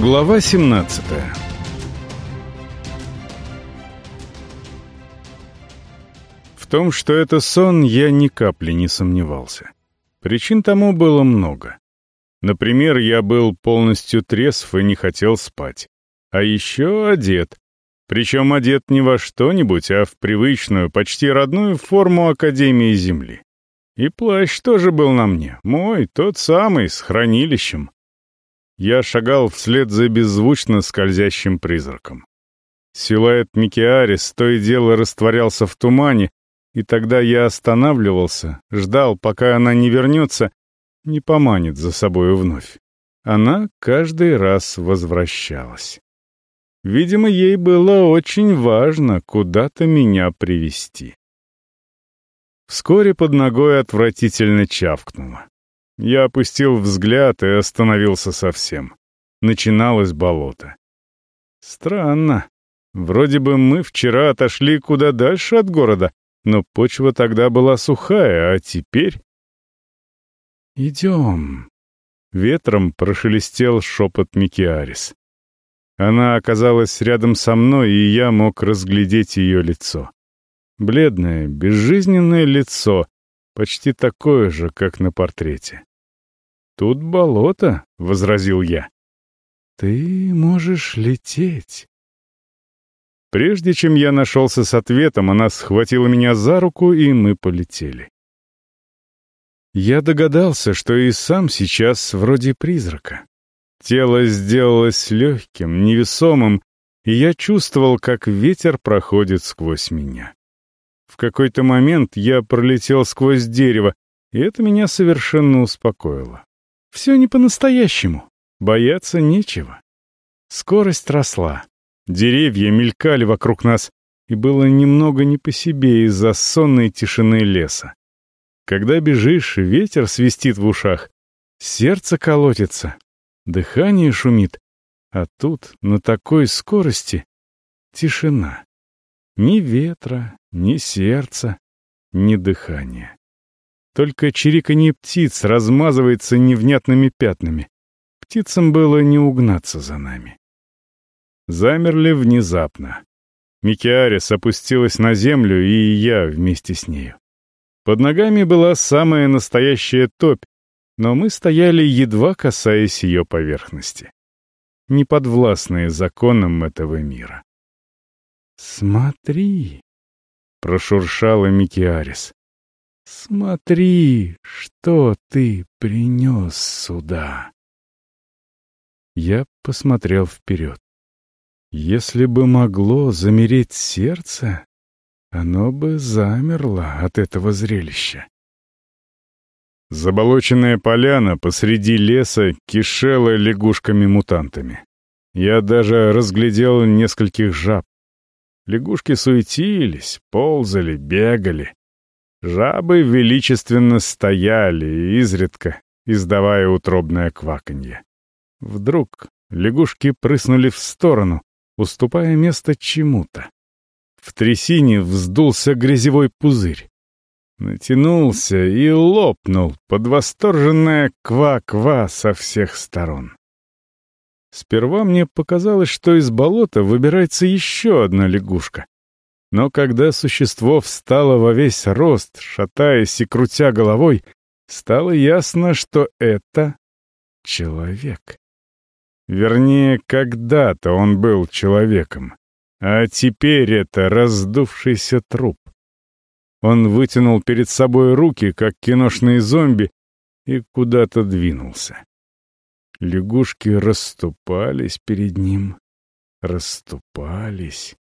Глава 17 В том, что это сон, я ни капли не сомневался. Причин тому было много. Например, я был полностью трезв и не хотел спать. А еще одет. Причем одет не во что-нибудь, а в привычную, почти родную форму Академии Земли. И плащ тоже был на мне, мой, тот самый, с хранилищем. Я шагал вслед за беззвучно скользящим призраком. Силуэт Микиарис то и дело растворялся в тумане, и тогда я останавливался, ждал, пока она не вернется, не поманит за собою вновь. Она каждый раз возвращалась. Видимо, ей было очень важно куда-то меня привести. Вскоре под ногой отвратительно чавкнуло. Я опустил взгляд и остановился совсем. Начиналось болото. Странно. Вроде бы мы вчера отошли куда дальше от города, но почва тогда была сухая, а теперь... «Идем». Ветром прошелестел шепот Микиарис. Она оказалась рядом со мной, и я мог разглядеть ее лицо. Бледное, безжизненное лицо, почти такое же, как на портрете. «Тут болото», — возразил я. «Ты можешь лететь». Прежде чем я нашелся с ответом, она схватила меня за руку, и мы полетели. Я догадался, что и сам сейчас вроде призрака. Тело сделалось легким, невесомым, и я чувствовал, как ветер проходит сквозь меня. В какой-то момент я пролетел сквозь дерево, и это меня совершенно успокоило. Все не по-настоящему, бояться нечего. Скорость росла, деревья мелькали вокруг нас, и было немного не по себе из-за сонной тишины леса. Когда бежишь, ветер свистит в ушах, сердце колотится, дыхание шумит, а тут, на такой скорости, тишина. Ни ветра, ни сердца, ни дыхания. Только чириканье птиц размазывается невнятными пятнами. Птицам было не угнаться за нами. Замерли внезапно. Микиарис опустилась на землю, и я вместе с нею. Под ногами была самая настоящая топь, но мы стояли, едва касаясь ее поверхности. Неподвластные законам этого мира. «Смотри!» — прошуршала Микиарис. «Смотри, что ты принес сюда!» Я посмотрел вперед. Если бы могло замереть сердце, оно бы замерло от этого зрелища. Заболоченная поляна посреди леса кишела лягушками-мутантами. Я даже разглядел нескольких жаб, Лягушки суетились, ползали, бегали. Жабы величественно стояли, изредка издавая утробное кваканье. Вдруг лягушки прыснули в сторону, уступая место чему-то. В трясине вздулся грязевой пузырь. Натянулся и лопнул под восторженное ква-ква со всех сторон. Сперва мне показалось, что из болота выбирается еще одна лягушка. Но когда существо встало во весь рост, шатаясь и крутя головой, стало ясно, что это человек. Вернее, когда-то он был человеком, а теперь это раздувшийся труп. Он вытянул перед собой руки, как киношный зомби, и куда-то двинулся. Лягушки расступались перед ним, расступались,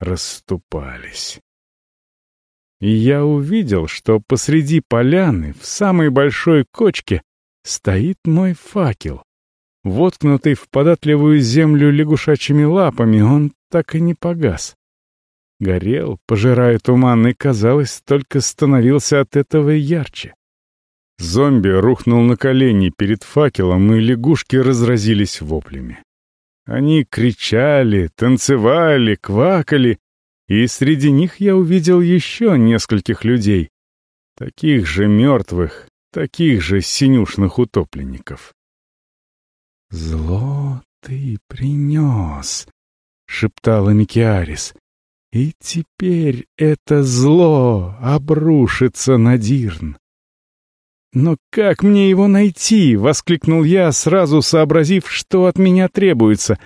расступались. И я увидел, что посреди поляны, в самой большой кочке, стоит мой факел. Воткнутый в податливую землю лягушачьими лапами, он так и не погас. Горел, пожирая туман, и, казалось, только становился от этого ярче. Зомби рухнул на колени перед факелом, и лягушки разразились воплями. Они кричали, танцевали, квакали, и среди них я увидел еще нескольких людей, таких же мертвых, таких же синюшных утопленников. «Зло ты принес», — шептала Микиарис. «И теперь это зло обрушится на Дирн». «Но как мне его найти?» — воскликнул я, сразу сообразив, что от меня требуется.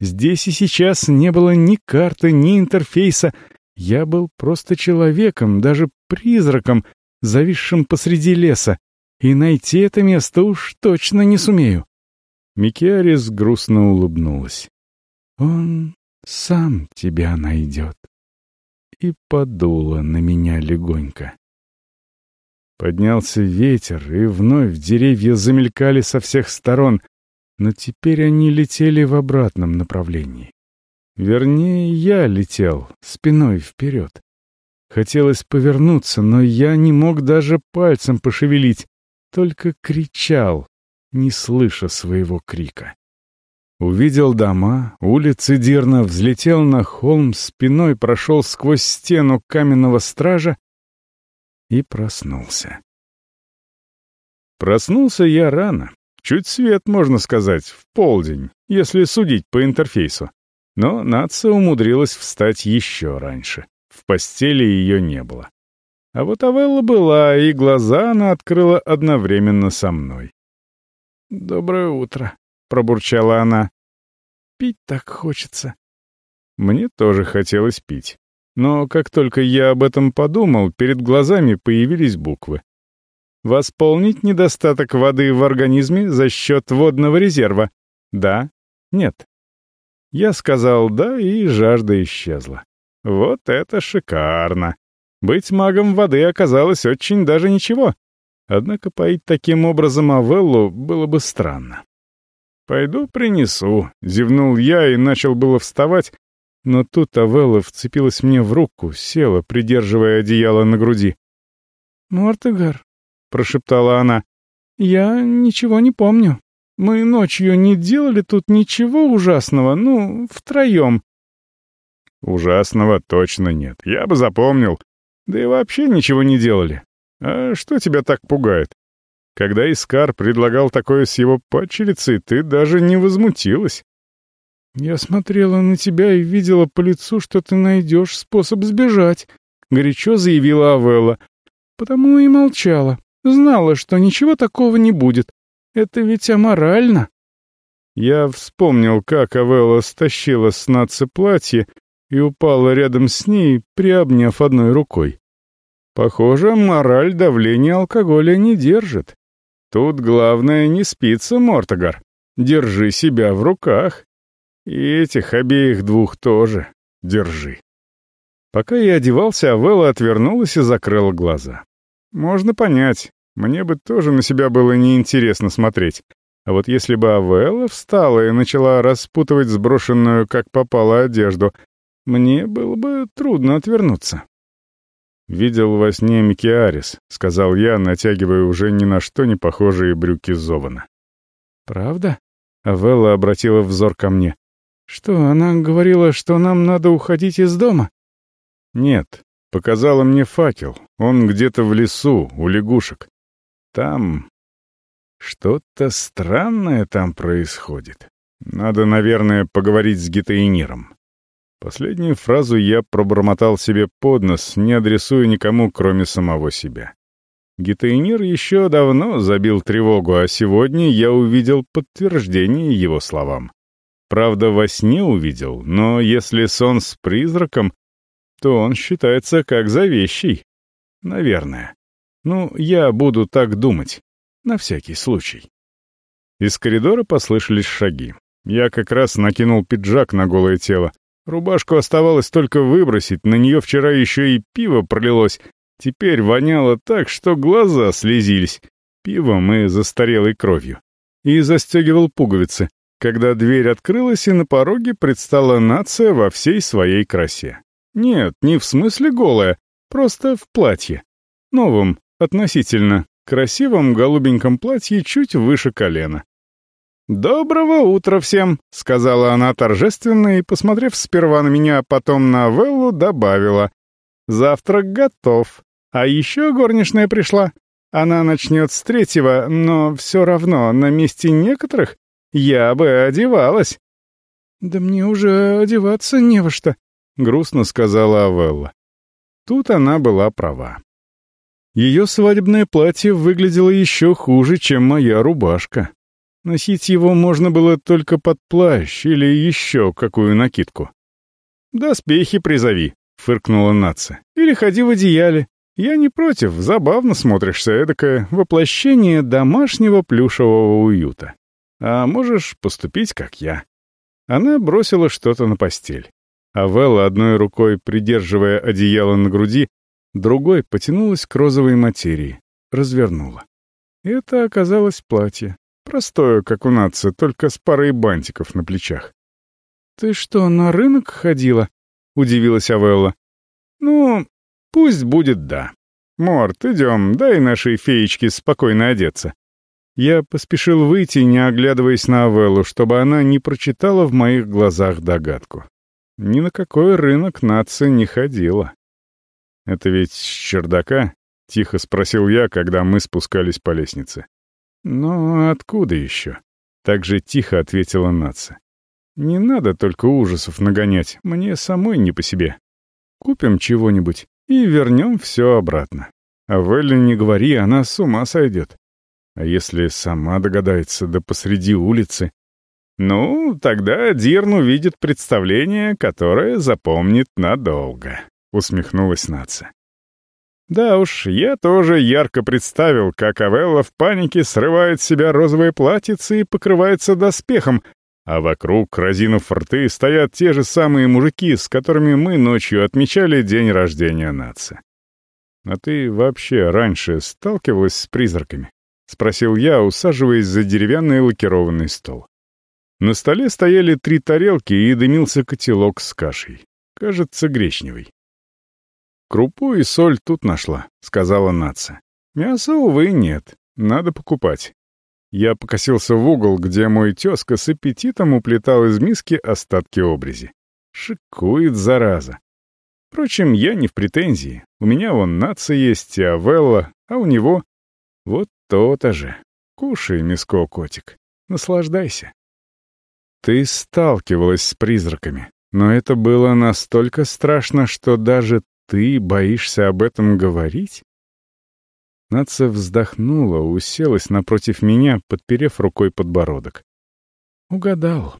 Здесь и сейчас не было ни карты, ни интерфейса. Я был просто человеком, даже призраком, зависшим посреди леса, и найти это место уж точно не сумею. Микиарис грустно улыбнулась. «Он сам тебя найдет». И подула на меня легонько. Поднялся ветер, и вновь деревья замелькали со всех сторон, но теперь они летели в обратном направлении. Вернее, я летел, спиной вперед. Хотелось повернуться, но я не мог даже пальцем пошевелить, только кричал, не слыша своего крика. Увидел дома, улицы Дирна, взлетел на холм, спиной прошел сквозь стену каменного стража и проснулся. Проснулся я рано, чуть свет, можно сказать, в полдень, если судить по интерфейсу. Но нация умудрилась встать еще раньше. В постели ее не было. А вот Авелла была, и глаза она открыла одновременно со мной. «Доброе утро», — пробурчала она. «Пить так хочется». Мне тоже хотелось пить. Но как только я об этом подумал, перед глазами появились буквы. Восполнить недостаток воды в организме за счет водного резерва? Да? Нет? Я сказал «да», и жажда исчезла. Вот это шикарно! Быть магом воды оказалось очень даже ничего. Однако поить таким образом Авеллу было бы странно. «Пойду принесу», — зевнул я и начал было вставать, но тут Авелла вцепилась мне в руку, села, придерживая одеяло на груди. «Мортегар», — прошептала она, — «я ничего не помню. Мы ночью не делали тут ничего ужасного, ну, втроем». «Ужасного точно нет. Я бы запомнил. Да и вообще ничего не делали. А что тебя так пугает? Когда Искар предлагал такое с его падчерицей, ты даже не возмутилась. «Я смотрела на тебя и видела по лицу, что ты найдешь способ сбежать», — горячо заявила Авелла. «Потому и молчала. Знала, что ничего такого не будет. Это ведь аморально». Я вспомнил, как Авелла стащила с Наци платье и упала рядом с ней, приобняв одной рукой. Похоже, мораль давления алкоголя не держит. Тут главное не спиться, Мортогар. Держи себя в руках. И этих обеих двух тоже держи. Пока я одевался, Авелла отвернулась и закрыла глаза. Можно понять, мне бы тоже на себя было неинтересно смотреть. А вот если бы Авелла встала и начала распутывать сброшенную, как попало, одежду, мне было бы трудно отвернуться. «Видел во сне Микиарис», — сказал я, натягивая уже ни на что не похожие брюки Зована. «Правда?» — Авелла обратила взор ко мне. «Что, она говорила, что нам надо уходить из дома?» «Нет, показала мне факел. Он где-то в лесу, у лягушек. Там... Что-то странное там происходит. Надо, наверное, поговорить с Гитаиниром». Последнюю фразу я пробормотал себе под нос, не адресуя никому, кроме самого себя. Гитаинир еще давно забил тревогу, а сегодня я увидел подтверждение его словам. Правда, во сне увидел, но если сон с призраком, то он считается как завещий. Наверное. Ну, я буду так думать. На всякий случай. Из коридора послышались шаги. Я как раз накинул пиджак на голое тело. Рубашку оставалось только выбросить, на нее вчера еще и пиво пролилось. Теперь воняло так, что глаза слезились. Пивом и застарелой кровью. И застегивал пуговицы когда дверь открылась, и на пороге предстала нация во всей своей красе. Нет, не в смысле голая, просто в платье. Новом, относительно, красивом голубеньком платье чуть выше колена. «Доброго утра всем!» — сказала она торжественно и, посмотрев сперва на меня, а потом на Веллу, добавила. «Завтрак готов. А еще горничная пришла. Она начнет с третьего, но все равно на месте некоторых Я бы одевалась». «Да мне уже одеваться не во что», — грустно сказала Авелла. Тут она была права. Ее свадебное платье выглядело еще хуже, чем моя рубашка. Носить его можно было только под плащ или еще какую накидку. «Доспехи призови», — фыркнула Натса. «Или ходи в одеяле. Я не против, забавно смотришься, эдакое воплощение домашнего плюшевого уюта. А можешь поступить, как я». Она бросила что-то на постель. А Велла, одной рукой придерживая одеяло на груди, другой потянулась к розовой материи, развернула. Это оказалось платье. Простое, как у Натса, только с парой бантиков на плечах. «Ты что, на рынок ходила?» — удивилась Авелла. «Ну, пусть будет да. Морт, идем, дай нашей феечке спокойно одеться». Я поспешил выйти, не оглядываясь на Авеллу, чтобы она не прочитала в моих глазах догадку. Ни на какой рынок нация не ходила. «Это ведь с чердака?» — тихо спросил я, когда мы спускались по лестнице. «Но откуда еще?» — так же тихо ответила нация. Не надо только ужасов нагонять, мне самой не по себе. Купим чего-нибудь и вернем все обратно. А Велли не говори, она с ума сойдет. А если сама догадается, да посреди улицы? Ну, тогда Дирн увидит представление, которое запомнит надолго, усмехнулась Наца. Да уж, я тоже ярко представил, как Авелла в панике срывает с себя розовое платьице и покрывается доспехом, а вокруг, разинув рты, стоят те же самые мужики, с которыми мы ночью отмечали день рождения нации. «А ты вообще раньше сталкивалась с призраками?» — спросил я, усаживаясь за деревянный лакированный стол. На столе стояли три тарелки и дымился котелок с кашей. Кажется, гречневый. «Крупу и соль тут нашла», — сказала Наца. «Мяса, увы, нет. Надо покупать. Я покосился в угол, где мой тезка с аппетитом уплетал из миски остатки обрези. Шикует, зараза. Впрочем, я не в претензии. У меня вон нация есть и Авелла, а у него... Вот то-то же. Кушай, миско, котик. Наслаждайся. Ты сталкивалась с призраками, но это было настолько страшно, что даже ты боишься об этом говорить? Наца вздохнула, уселась напротив меня, подперев рукой подбородок. Угадал.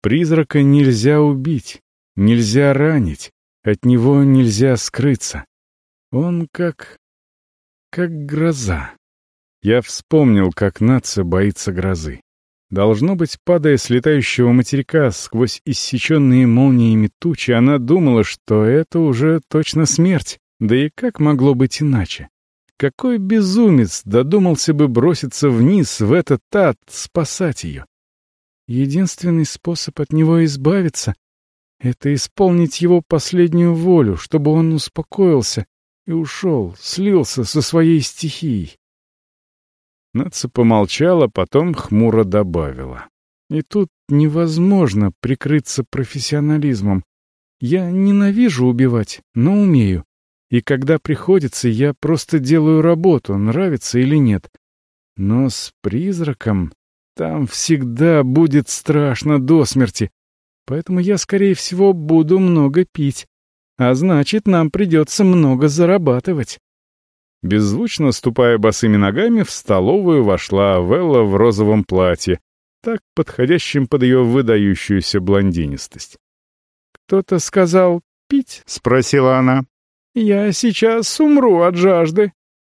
Призрака нельзя убить, нельзя ранить, от него нельзя скрыться. Он как... как гроза. Я вспомнил, как Наца боится грозы. Должно быть, падая с летающего материка сквозь иссеченные молниями тучи, она думала, что это уже точно смерть. Да и как могло быть иначе? Какой безумец додумался бы броситься вниз в этот ад, спасать ее? Единственный способ от него избавиться — это исполнить его последнюю волю, чтобы он успокоился и ушел, слился со своей стихией. Наца помолчала, потом хмуро добавила. И тут невозможно прикрыться профессионализмом. Я ненавижу убивать, но умею. И когда приходится, я просто делаю работу, нравится или нет. Но с призраком там всегда будет страшно до смерти. Поэтому я, скорее всего, буду много пить. А значит, нам придется много зарабатывать. Беззвучно ступая босыми ногами, в столовую вошла Велла в розовом платье, так подходящим под ее выдающуюся блондинистость. «Кто-то сказал пить?» — спросила она. «Я сейчас умру от жажды».